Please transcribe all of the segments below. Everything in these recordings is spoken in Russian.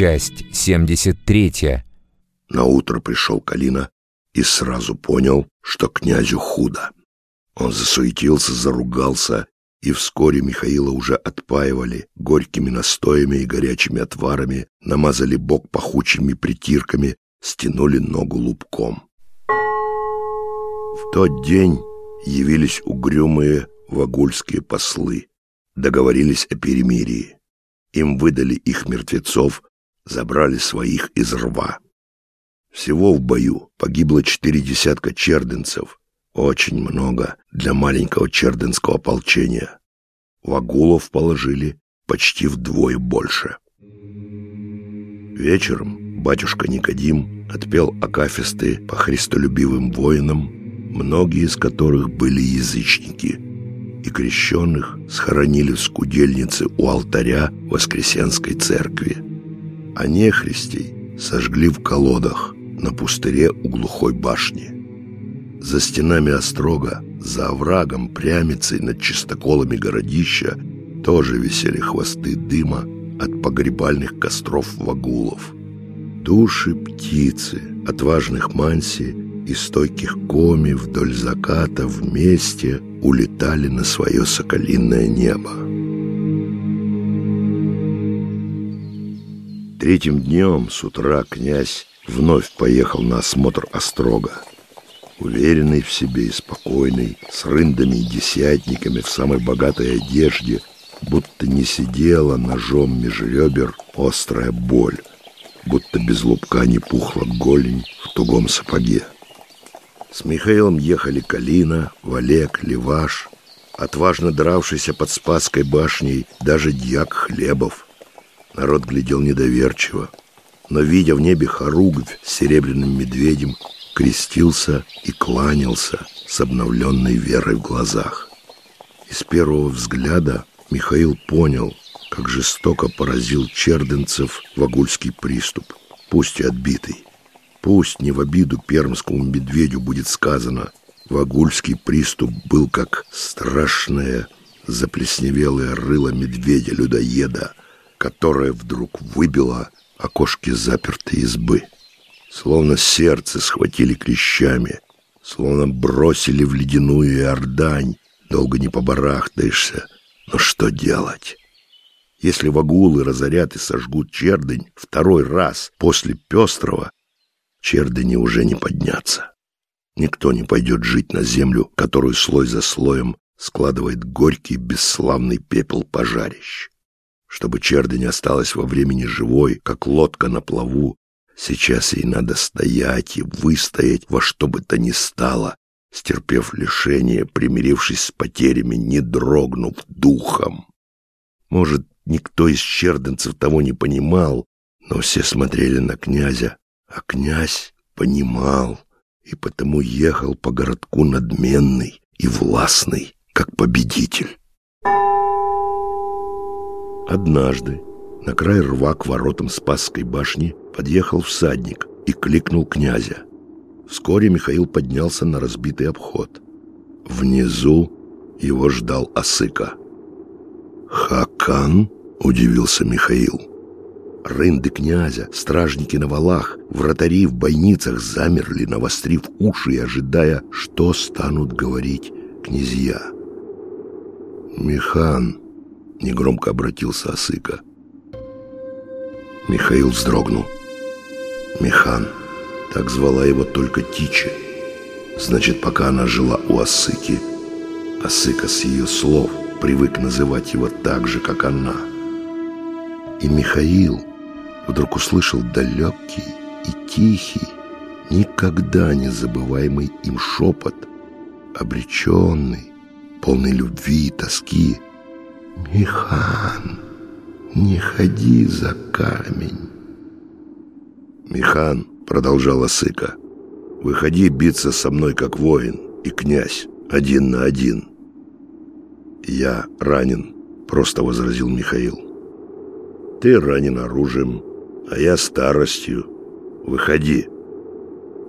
Часть 73. На утро пришел Калина и сразу понял, что князю худо. Он засуетился, заругался, и вскоре Михаила уже отпаивали горькими настоями и горячими отварами, намазали бок пахучими притирками, стянули ногу лубком. В тот день явились угрюмые вагульские послы, договорились о перемирии. Им выдали их мертвецов, забрали своих из рва. Всего в бою погибло четыре десятка черденцев, очень много для маленького черденского ополчения. Вагулов положили почти вдвое больше. Вечером батюшка Никодим отпел акафисты по христолюбивым воинам, многие из которых были язычники, и крещенных схоронили в скудельнице у алтаря Воскресенской церкви а нехристей сожгли в колодах на пустыре у глухой башни. За стенами острога, за оврагом, прямицей над чистоколами городища тоже висели хвосты дыма от погребальных костров вагулов. Души птицы, отважных манси и стойких коми вдоль заката вместе улетали на свое соколиное небо. Третьим днем с утра князь вновь поехал на осмотр острога. Уверенный в себе и спокойный, с рындами и десятниками в самой богатой одежде, будто не сидела ножом меж ребер острая боль, будто без лупка не пухла голень в тугом сапоге. С Михаилом ехали Калина, Валек, Леваш, отважно дравшийся под Спасской башней даже дьяк Хлебов — Народ глядел недоверчиво, но, видя в небе хоругвь с серебряным медведем, крестился и кланялся с обновленной верой в глазах. Из первого взгляда Михаил понял, как жестоко поразил черденцев вагульский приступ, пусть и отбитый. Пусть не в обиду пермскому медведю будет сказано, вагульский приступ был как страшное заплесневелое рыло медведя-людоеда, которая вдруг выбила окошки запертой избы. Словно сердце схватили клещами, словно бросили в ледяную иордань. Долго не побарахтаешься, но что делать? Если вагулы разорят и сожгут чердынь второй раз после пестрого, чердыни уже не подняться. Никто не пойдет жить на землю, которую слой за слоем складывает горький бесславный пепел пожарищ. Чтобы Черда не осталась во времени живой, как лодка на плаву, сейчас ей надо стоять и выстоять во что бы то ни стало, стерпев лишение, примирившись с потерями, не дрогнув духом. Может, никто из черденцев того не понимал, но все смотрели на князя, а князь понимал и потому ехал по городку надменный и властный, как победитель. Однажды на край рва к воротам Спасской башни подъехал всадник и кликнул князя. Вскоре Михаил поднялся на разбитый обход. Внизу его ждал Осыка. «Хакан?» — удивился Михаил. Рынды князя, стражники на валах, вратари в бойницах замерли, навострив уши и ожидая, что станут говорить князья. «Михан!» Негромко обратился Осыка. Михаил вздрогнул. Михан. Так звала его только Тичи. Значит, пока она жила у Осыки, Осыка с ее слов привык называть его так же, как она. И Михаил вдруг услышал далекий и тихий, никогда не забываемый им шепот, обреченный, полный любви и тоски, «Михан, не ходи за камень!» «Михан», — продолжала Сыка, — «выходи биться со мной как воин и князь, один на один». «Я ранен», — просто возразил Михаил. «Ты ранен оружием, а я старостью. Выходи».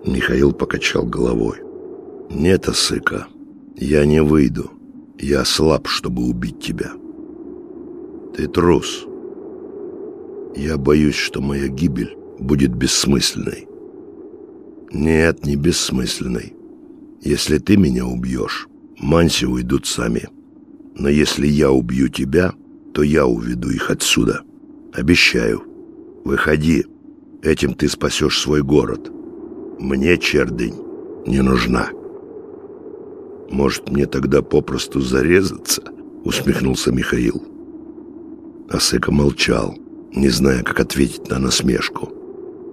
Михаил покачал головой. «Нет, Осыка, я не выйду. Я слаб, чтобы убить тебя». Ты трус. Я боюсь, что моя гибель будет бессмысленной. Нет, не бессмысленной. Если ты меня убьешь, Манси уйдут сами. Но если я убью тебя, то я уведу их отсюда. Обещаю. Выходи. Этим ты спасешь свой город. Мне чердынь не нужна. Может, мне тогда попросту зарезаться? Усмехнулся Михаил. Асыка молчал, не зная, как ответить на насмешку.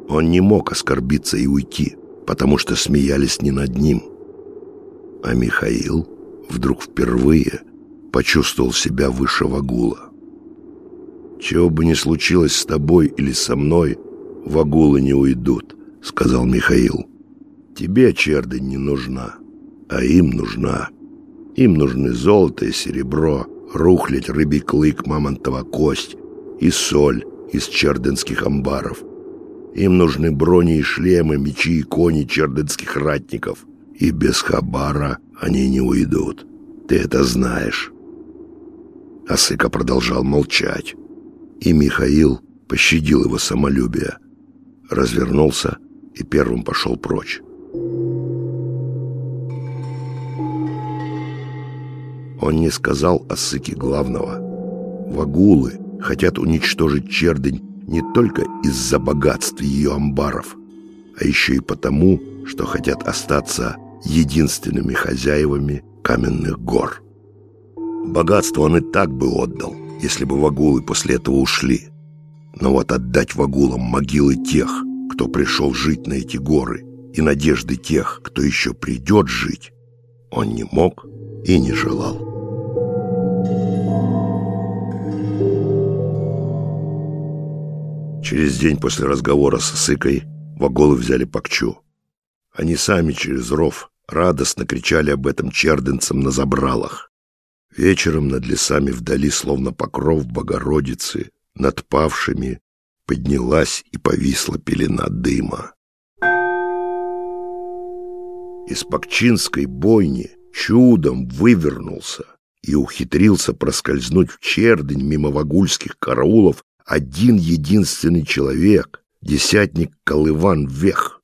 Он не мог оскорбиться и уйти, потому что смеялись не над ним. А Михаил вдруг впервые почувствовал себя выше Вагула. «Чего бы ни случилось с тобой или со мной, Вагулы не уйдут», — сказал Михаил. «Тебе черды не нужна, а им нужна. Им нужны золото и серебро, рухлядь, рыбий клык, мамонтова кость и соль из черденских амбаров. Им нужны брони и шлемы, мечи и кони черденских ратников. И без хабара они не уйдут. Ты это знаешь». Асыка продолжал молчать. И Михаил пощадил его самолюбие, развернулся и первым пошел прочь. Он не сказал Асыке главного. Вагулы хотят уничтожить Чердынь не только из-за богатств ее амбаров, а еще и потому, что хотят остаться единственными хозяевами каменных гор. Богатство он и так бы отдал, если бы вагулы после этого ушли. Но вот отдать вагулам могилы тех, кто пришел жить на эти горы, и надежды тех, кто еще придет жить, он не мог и не желал. Через день после разговора с Сыкой вагулы взяли Пакчу. Они сами через ров радостно кричали об этом черденцам на забралах. Вечером над лесами вдали, словно покров Богородицы, над павшими поднялась и повисла пелена дыма. Из Пакчинской бойни чудом вывернулся и ухитрился проскользнуть в чердень мимо вагульских караулов один единственный человек, десятник Колыван Вех.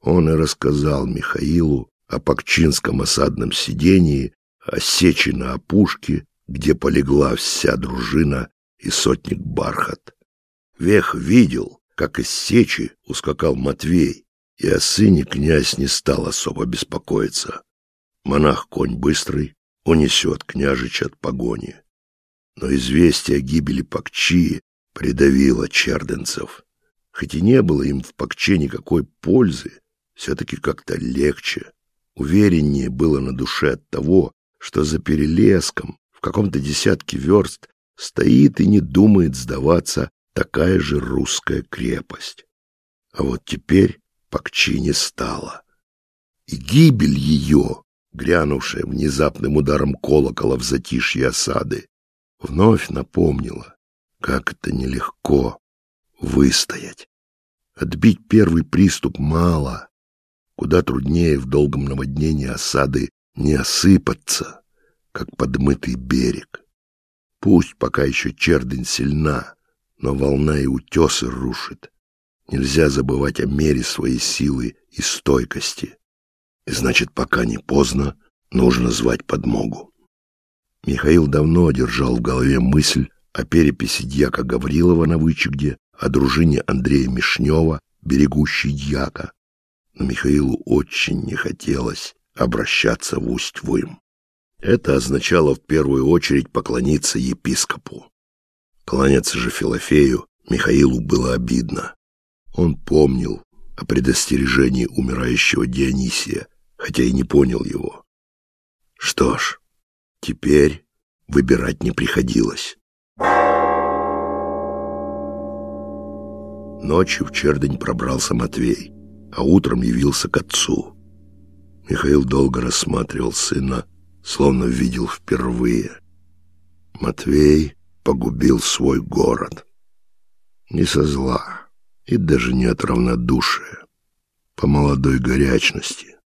Он и рассказал Михаилу о Пакчинском осадном сидении о сечи на опушке, где полегла вся дружина и сотник Бархат. Вех видел, как из сечи ускакал Матвей, и о сыне князь не стал особо беспокоиться. Монах конь быстрый, унесет княжич от погони. Но известие о гибели Пакчи придавило черденцев. Хоть и не было им в Пакче никакой пользы, все-таки как-то легче, увереннее было на душе от того, что за перелеском в каком-то десятке верст стоит и не думает сдаваться такая же русская крепость. А вот теперь Пакчи не стало. И гибель ее, грянувшая внезапным ударом колокола в затишье осады, вновь напомнила, как это нелегко выстоять. Отбить первый приступ мало, куда труднее в долгом наводнении осады не осыпаться, как подмытый берег. Пусть пока еще чердень сильна, но волна и утесы рушит. Нельзя забывать о мере своей силы и стойкости. И значит, пока не поздно, нужно звать подмогу. Михаил давно держал в голове мысль о переписи дьяка Гаврилова на Вычегде, о дружине Андрея Мишнева, берегущей дьяка. Но Михаилу очень не хотелось обращаться в Усть-Вым. Это означало в первую очередь поклониться епископу. Кланяться же Филофею Михаилу было обидно. Он помнил о предостережении умирающего Дионисия, хотя и не понял его. Что ж, теперь выбирать не приходилось. Ночью в чердень пробрался Матвей, а утром явился к отцу. Михаил долго рассматривал сына, словно видел впервые. Матвей погубил свой город. Не со зла и даже не от равнодушия, по молодой горячности.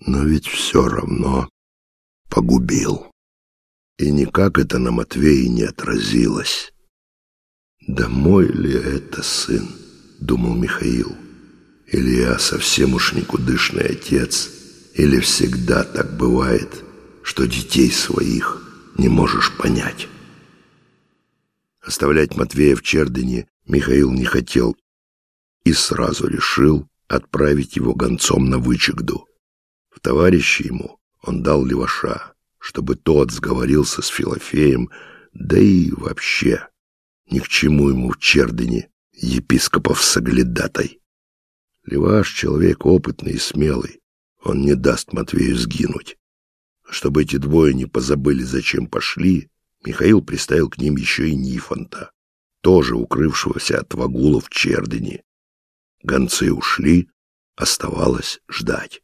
Но ведь все равно погубил. И никак это на Матвее не отразилось. «Да мой ли это сын?» — думал Михаил. «Или я совсем уж никудышный отец, или всегда так бывает, что детей своих не можешь понять». Оставлять Матвея в Чердине Михаил не хотел и сразу решил отправить его гонцом на Вычегду. В товарищи ему он дал леваша, чтобы тот сговорился с Филофеем, да и вообще ни к чему ему в Чердине епископов с оглядатой. Леваш — человек опытный и смелый, он не даст Матвею сгинуть. Чтобы эти двое не позабыли, зачем пошли, Михаил приставил к ним еще и Нифонта, тоже укрывшегося от вагулов в Чердине. Гонцы ушли, оставалось ждать.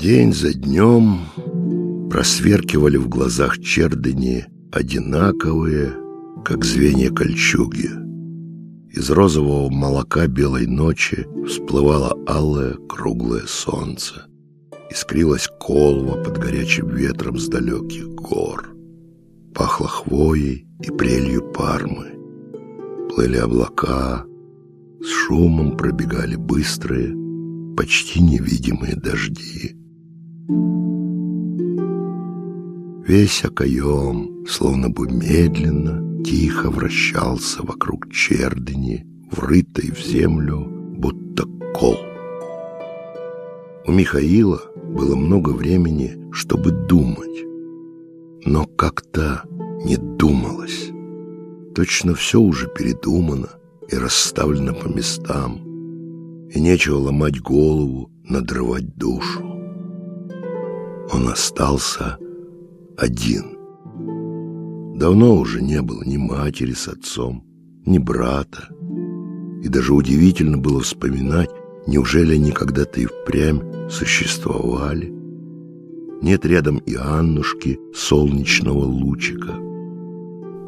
День за днем просверкивали в глазах Чердыни одинаковые, как звенья кольчуги. Из розового молока белой ночи всплывало алое круглое солнце. Искрилась колва под горячим ветром с далеких гор. Пахло хвоей и прелью пармы. Плыли облака, с шумом пробегали быстрые, почти невидимые дожди. Весь окоем, словно бы медленно, тихо вращался вокруг чердыни, врытой в землю, будто кол. У Михаила было много времени, чтобы думать, но как-то не думалось. Точно все уже передумано и расставлено по местам, и нечего ломать голову, надрывать душу он остался один. Давно уже не было ни матери с отцом, ни брата. И даже удивительно было вспоминать, неужели они когда-то и впрямь существовали. Нет рядом и Аннушки, солнечного лучика.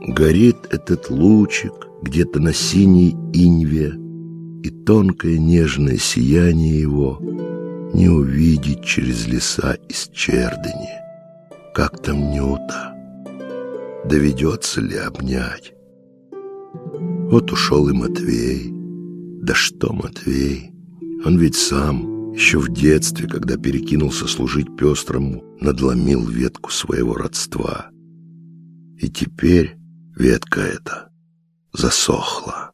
Горит этот лучик где-то на синей инве, и тонкое нежное сияние его — не увидеть через леса из Чердыни. Как там Нюта? Доведется ли обнять? Вот ушел и Матвей. Да что Матвей? Он ведь сам, еще в детстве, когда перекинулся служить пестрому, надломил ветку своего родства. И теперь ветка эта засохла.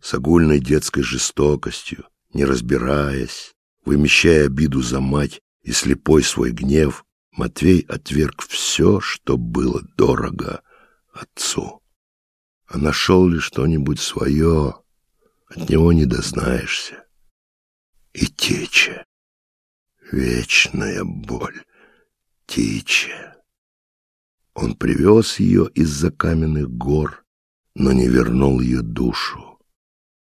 С огульной детской жестокостью, не разбираясь, Вымещая обиду за мать и слепой свой гнев, Матвей отверг все, что было дорого отцу. А нашел ли что-нибудь свое, от него не дознаешься. И тече, вечная боль, тече. Он привез ее из-за каменных гор, но не вернул ее душу.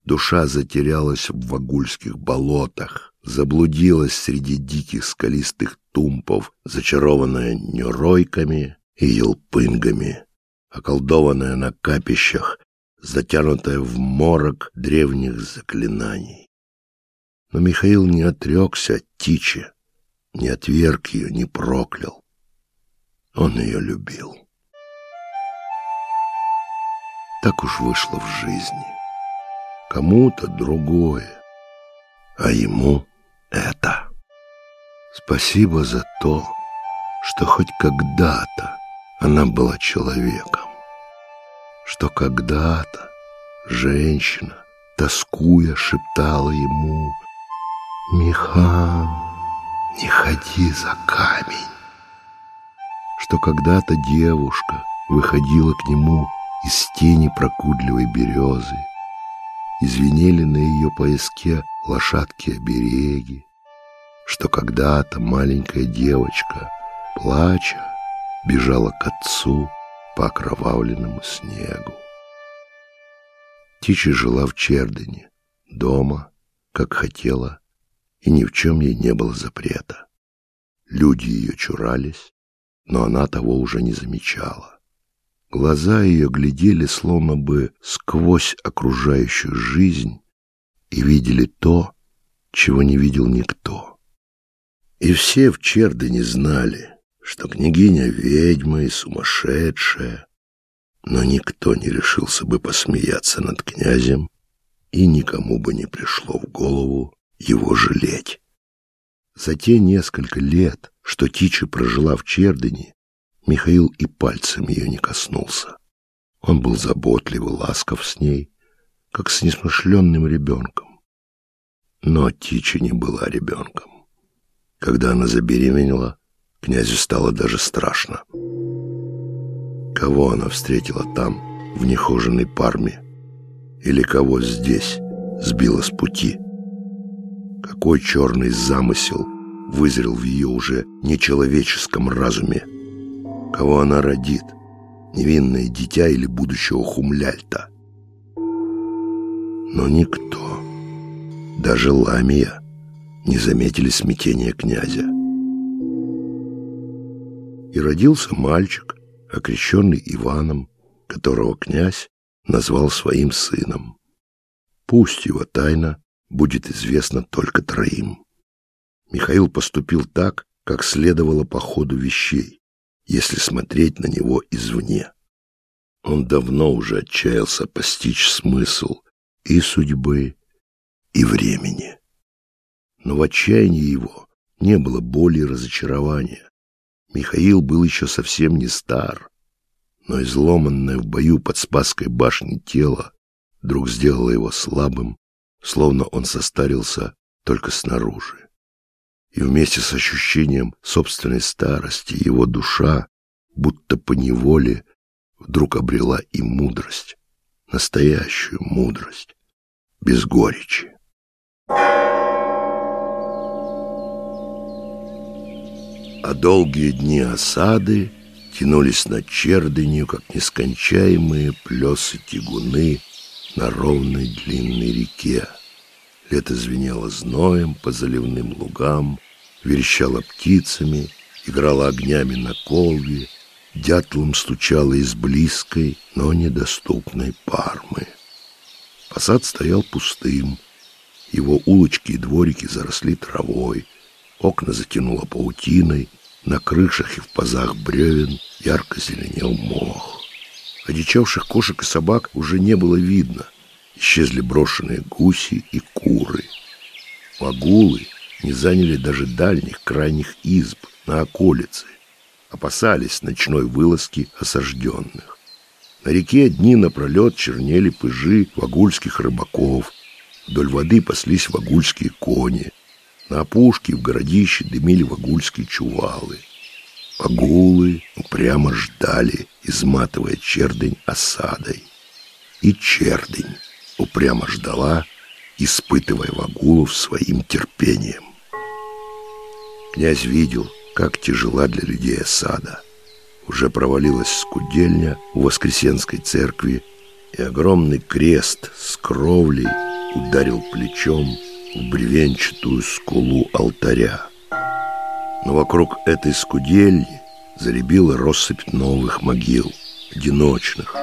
Душа затерялась в вагульских болотах, заблудилась среди диких скалистых тумпов, зачарованная неройками и елпынгами, околдованная на капищах, затянутая в морок древних заклинаний. Но Михаил не отрекся от Тичи, не отверг ее, не проклял. Он ее любил. Так уж вышло в жизни. Кому-то другое, а ему это. Спасибо за то, что хоть когда-то она была человеком, что когда-то женщина, тоскуя, шептала ему «Миха, не ходи за камень», что когда-то девушка выходила к нему из тени прокудливой березы, извинели на ее пояске лошадки-обереги, что когда-то маленькая девочка, плача, бежала к отцу по окровавленному снегу. Тичи жила в Чердене, дома, как хотела, и ни в чем ей не было запрета. Люди ее чурались, но она того уже не замечала. Глаза ее глядели словно бы сквозь окружающую жизнь и видели то, чего не видел никто. И все в Чердыне знали, что княгиня ведьма и сумасшедшая, но никто не решился бы посмеяться над князем, и никому бы не пришло в голову его жалеть. За те несколько лет, что Тичи прожила в Чердыне, Михаил и пальцем ее не коснулся. Он был заботлив и ласков с ней, как с несмышленным ребенком. Но Тичи не была ребенком. Когда она забеременела, князю стало даже страшно. Кого она встретила там, в нехоженной парме? Или кого здесь сбила с пути? Какой черный замысел вызрел в ее уже нечеловеческом разуме? Кого она родит? Невинное дитя или будущего хумляльта? Но никто, даже Ламия, не заметили смятения князя. И родился мальчик, окрещенный Иваном, которого князь назвал своим сыном. Пусть его тайна будет известна только троим. Михаил поступил так, как следовало по ходу вещей, если смотреть на него извне. Он давно уже отчаялся постичь смысл и судьбы, и времени. Но в отчаянии его не было боли и разочарования. Михаил был еще совсем не стар, но изломанное в бою под Спасской башней тело вдруг сделало его слабым, словно он состарился только снаружи. И вместе с ощущением собственной старости его душа, будто по неволе, вдруг обрела и мудрость, настоящую мудрость, без горечи. а долгие дни осады тянулись над чердынью, как нескончаемые плесы-тягуны на ровной длинной реке. Лето звенело зноем по заливным лугам, верещало птицами, играло огнями на колве, дятлом стучало из близкой, но недоступной пармы. Посад стоял пустым, его улочки и дворики заросли травой, Окна затянуло паутиной, на крышах и в пазах бревен ярко зеленел мох. Одичавших кошек и собак уже не было видно. Исчезли брошенные гуси и куры. Магулы не заняли даже дальних крайних изб на околице. Опасались ночной вылазки осажденных. На реке дни напролет чернели пыжи вагульских рыбаков. Вдоль воды паслись вагульские кони. На опушке в городище дымили вагульские чувалы. Вагулы упрямо ждали, изматывая чердень осадой. И чердень упрямо ждала, испытывая вагулов своим терпением. Князь видел, как тяжела для людей осада. Уже провалилась скудельня у Воскресенской церкви, и огромный крест с кровлей ударил плечом в бревенчатую скулу алтаря. Но вокруг этой скудельни заребила россыпь новых могил, одиночных.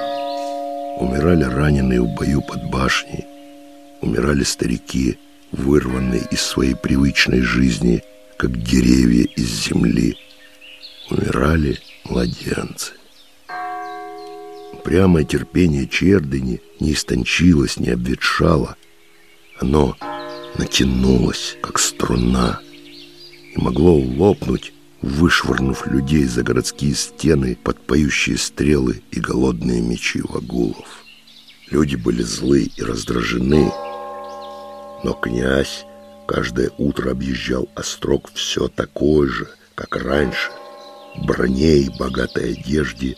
Умирали раненые в бою под башней, умирали старики, вырванные из своей привычной жизни, как деревья из земли. Умирали младенцы. Прямое терпение Чердыни не истончилось, не обветшало. Оно натянулось, как струна, и могло лопнуть, вышвырнув людей за городские стены под поющие стрелы и голодные мечи вагулов. Люди были злы и раздражены, но князь каждое утро объезжал острог все такой же, как раньше, в броне и богатой одежде,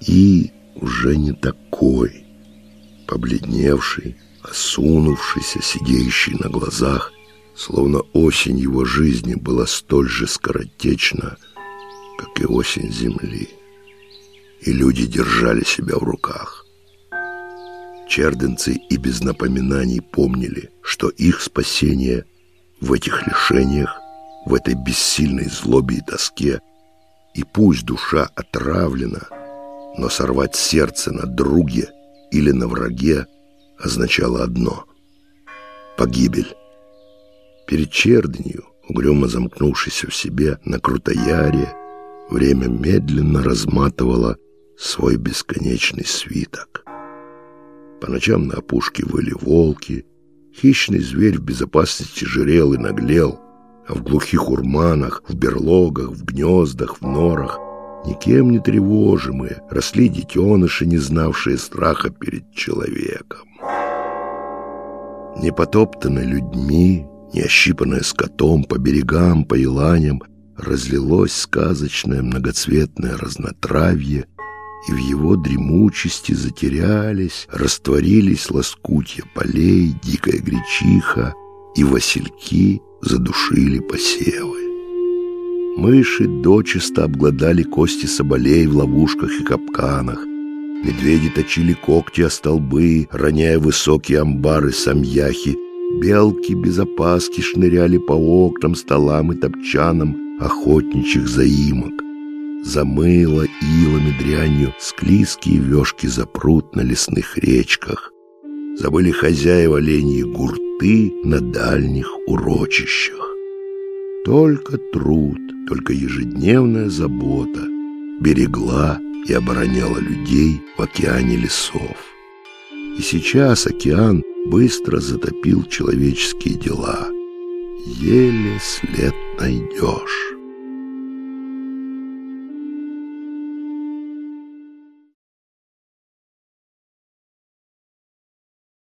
и уже не такой, побледневший, осунувшийся, сидеющий на глазах, словно осень его жизни была столь же скоротечна, как и осень земли. И люди держали себя в руках. Черденцы и без напоминаний помнили, что их спасение в этих лишениях, в этой бессильной злобе и тоске, и пусть душа отравлена, но сорвать сердце на друге или на враге означало одно — погибель. Перед черденью Угрюмо замкнувшись в себе на Крутояре, время медленно разматывало свой бесконечный свиток. По ночам на опушке выли волки, хищный зверь в безопасности жирел и наглел, а в глухих урманах, в берлогах, в гнездах, в норах, никем не тревожимые, росли детеныши, не знавшие страха перед человеком. Не потоптанные людьми, не ощипанное скотом по берегам, по еланям, разлилось сказочное многоцветное разнотравье, и в его дремучести затерялись, растворились лоскутья полей, дикая гречиха, и васильки задушили посевы. Мыши дочисто обглодали кости соболей в ловушках и капканах, медведи точили когти о столбы, роняя высокие амбары самьяхи, белки без опаски шныряли по окнам, столам и топчанам охотничьих заимок — замыло илами дрянью склизкие вешки запрут на лесных речках. Забыли хозяева оленьи гурты на дальних урочищах. Только труд, только ежедневная забота берегла и обороняла людей в океане лесов. И сейчас океан быстро затопил человеческие дела. Еле след найдешь.